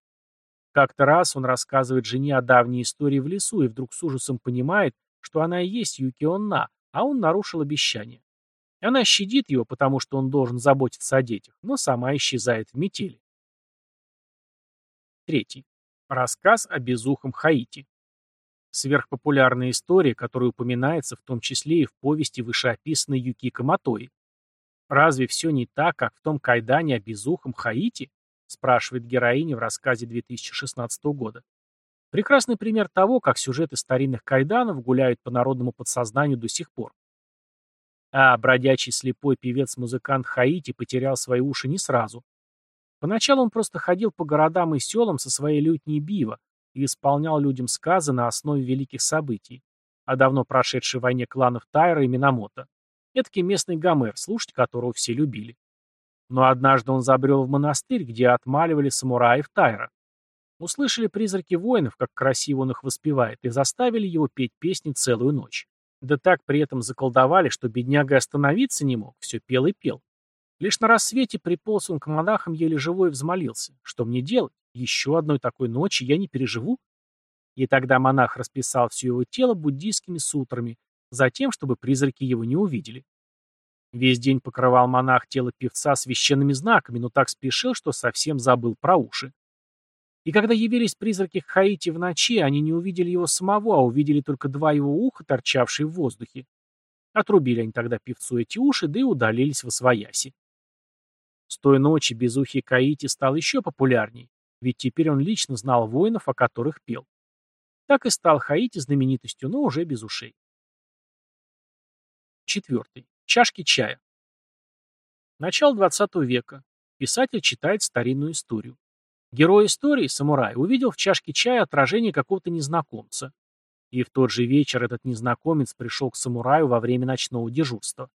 Как-то раз он рассказывает жене о давней истории в лесу и вдруг с ужасом понимает, что она и есть Юкионна, а он нарушил обещание. Она щадит его, потому что он должен заботиться о детях, но сама исчезает в метели. Третий. Рассказ о безухом Хаити. Сверхпопулярная история, которая упоминается в том числе и в повести вышеописанной Юкико Матои. «Разве все не так, как в том кайдане о безухом Хаити?» спрашивает героиня в рассказе 2016 года. Прекрасный пример того, как сюжеты старинных кайданов гуляют по народному подсознанию до сих пор. А бродячий слепой певец-музыкант Хаити потерял свои уши не сразу. Поначалу он просто ходил по городам и селам со своей лютней бива, и исполнял людям сказы на основе великих событий, о давно прошедшей войне кланов Тайра и Минамото. Эдакий местный Гомер, слушать которого все любили. Но однажды он забрел в монастырь, где отмаливали самураев Тайра. Услышали призраки воинов, как красиво он их воспевает, и заставили его петь песни целую ночь. Да так при этом заколдовали, что бедняга остановиться не мог, все пел и пел. Лишь на рассвете приполз он к монахам еле живой взмолился. Что мне делать? Еще одной такой ночи я не переживу. И тогда монах расписал все его тело буддийскими сутрами, затем, чтобы призраки его не увидели. Весь день покрывал монах тело певца священными знаками, но так спешил, что совсем забыл про уши. И когда явились призраки Хаити в ночи, они не увидели его самого, а увидели только два его уха, торчавшие в воздухе. Отрубили они тогда певцу эти уши, да и удалились в освояси. С той ночи безухий Каити стал еще популярней, ведь теперь он лично знал воинов, о которых пел. Так и стал Хаити знаменитостью, но уже без ушей. Четвертый. Чашки чая. Начало 20 века. Писатель читает старинную историю. Герой истории, самурай, увидел в чашке чая отражение какого-то незнакомца. И в тот же вечер этот незнакомец пришел к самураю во время ночного дежурства.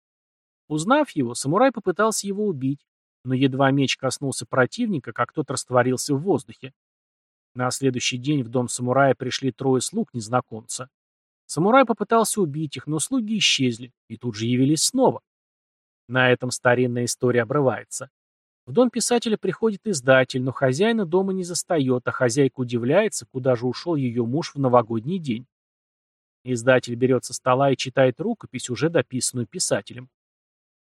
Узнав его, самурай попытался его убить, но едва меч коснулся противника, как тот растворился в воздухе. На следующий день в дом самурая пришли трое слуг незнакомца. Самурай попытался убить их, но слуги исчезли, и тут же явились снова. На этом старинная история обрывается. В дом писателя приходит издатель, но хозяина дома не застает, а хозяйка удивляется, куда же ушел ее муж в новогодний день. Издатель берет со стола и читает рукопись, уже дописанную писателем.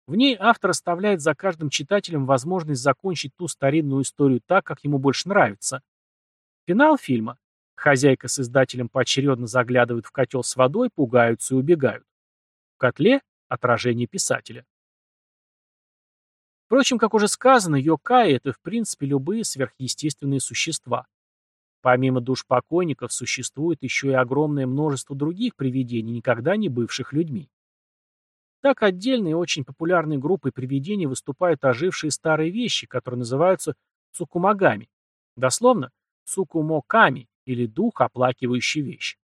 В ней автор оставляет за каждым читателем возможность закончить ту старинную историю так, как ему больше нравится. Финал фильма. Хозяйка с издателем поочередно заглядывают в котел с водой, пугаются и убегают. В котле – отражение писателя. Впрочем, как уже сказано, йокаи – это в принципе любые сверхъестественные существа. Помимо душ покойников существует еще и огромное множество других привидений, никогда не бывших людьми. Так отдельной очень популярной группой привидений выступают ожившие старые вещи, которые называются цукумагами. Дословно цукумоками или дух, оплакивающий вещь.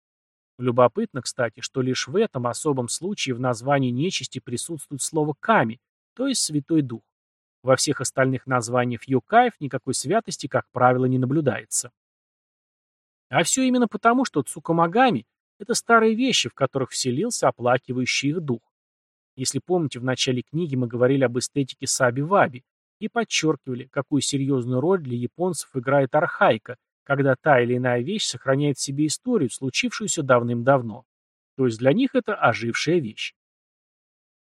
Любопытно, кстати, что лишь в этом особом случае в названии нечисти присутствует слово «ками», то есть «святой дух». Во всех остальных названиях юкаев никакой святости, как правило, не наблюдается. А все именно потому, что цукамагами – это старые вещи, в которых вселился оплакивающий их дух. Если помните, в начале книги мы говорили об эстетике саби-ваби и подчеркивали, какую серьезную роль для японцев играет архаика, когда та или иная вещь сохраняет в себе историю, случившуюся давным-давно. То есть для них это ожившая вещь.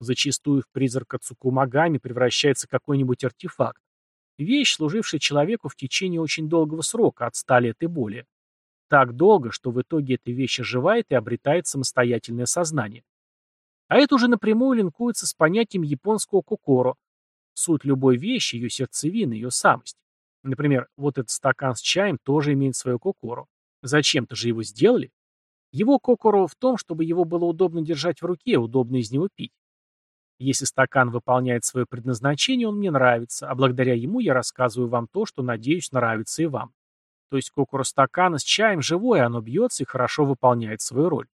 Зачастую в призрака Цукумагами превращается какой-нибудь артефакт. Вещь, служившая человеку в течение очень долгого срока, от ста лет и более. Так долго, что в итоге эта вещь оживает и обретает самостоятельное сознание. А это уже напрямую линкуется с понятием японского кокоро. Суть любой вещи, ее сердцевина, ее самость. Например, вот этот стакан с чаем тоже имеет свое кокоро. Зачем-то же его сделали. Его кокоро в том, чтобы его было удобно держать в руке, удобно из него пить. Если стакан выполняет свое предназначение, он мне нравится, а благодаря ему я рассказываю вам то, что, надеюсь, нравится и вам. То есть кокуро стакана с чаем живое, оно бьется и хорошо выполняет свою роль.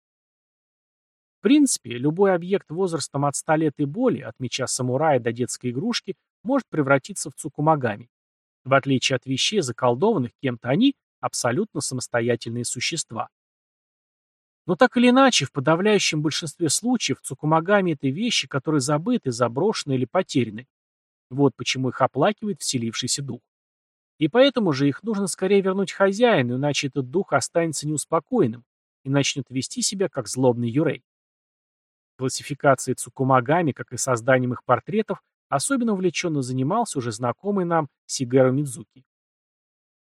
В принципе, любой объект возрастом от 100 лет и более, от меча самурая до детской игрушки, может превратиться в цукумагами. В отличие от вещей, заколдованных кем-то, они абсолютно самостоятельные существа. Но так или иначе, в подавляющем большинстве случаев цукумагами это вещи, которые забыты, заброшены или потеряны. Вот почему их оплакивает вселившийся дух. И поэтому же их нужно скорее вернуть хозяину, иначе этот дух останется неуспокоенным и начнет вести себя как злобный юрей. Классификацией цукумагами, как и созданием их портретов, особенно увлеченно занимался уже знакомый нам Сигару Мидзуки.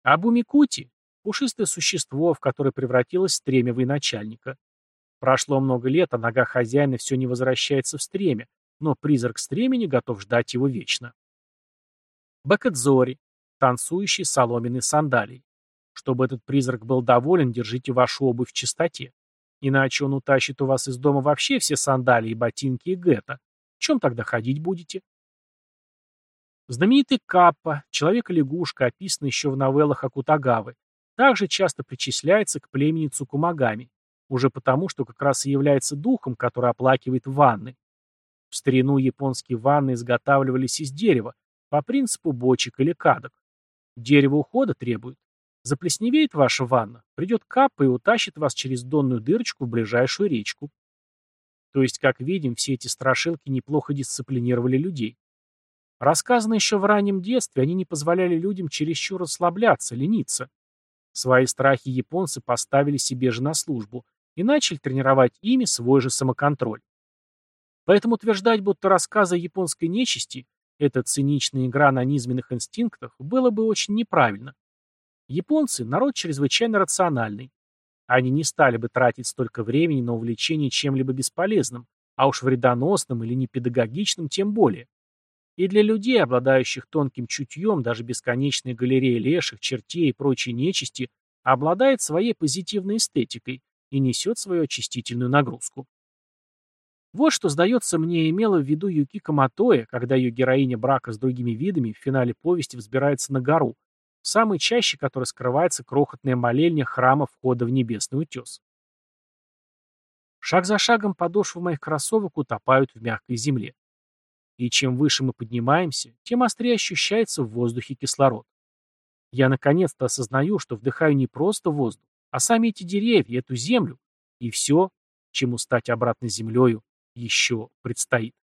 А Бумикути Пушистое существо, в которое превратилось стремя военачальника. Прошло много лет, а нога хозяина все не возвращается в стремя, но призрак стремени готов ждать его вечно. Бакадзори, танцующий соломенной сандалией. Чтобы этот призрак был доволен, держите вашу обувь в чистоте. Иначе он утащит у вас из дома вообще все сандалии, ботинки и гетто. В чем тогда ходить будете? Знаменитый Каппа, человек-лягушка, описанный еще в новеллах Акутагавы, также часто причисляется к племени Цукумагами, уже потому, что как раз и является духом, который оплакивает ванны. В старину японские ванны изготавливались из дерева, по принципу бочек или кадок. Дерево ухода требует. Заплесневеет ваша ванна, придет капа и утащит вас через донную дырочку в ближайшую речку. То есть, как видим, все эти страшилки неплохо дисциплинировали людей. Рассказано еще в раннем детстве, они не позволяли людям чересчур расслабляться, лениться. Свои страхи японцы поставили себе же на службу и начали тренировать ими свой же самоконтроль. Поэтому утверждать, будто рассказы о японской нечисти – это циничная игра на низменных инстинктах, было бы очень неправильно. Японцы – народ чрезвычайно рациональный. Они не стали бы тратить столько времени на увлечение чем-либо бесполезным, а уж вредоносным или непедагогичным тем более. И для людей, обладающих тонким чутьем, даже бесконечная галерея леших, чертей и прочей нечисти обладает своей позитивной эстетикой и несет свою очистительную нагрузку. Вот что, сдается мне, имела в виду Юки Каматоя, когда ее героиня брака с другими видами в финале повести взбирается на гору, в самой чаще которой скрывается крохотная молельня храма входа в небесный утес. Шаг за шагом подошвы моих кроссовок утопают в мягкой земле. И чем выше мы поднимаемся, тем острее ощущается в воздухе кислород. Я наконец-то осознаю, что вдыхаю не просто воздух, а сами эти деревья, эту землю, и все, чему стать обратно землею, еще предстоит.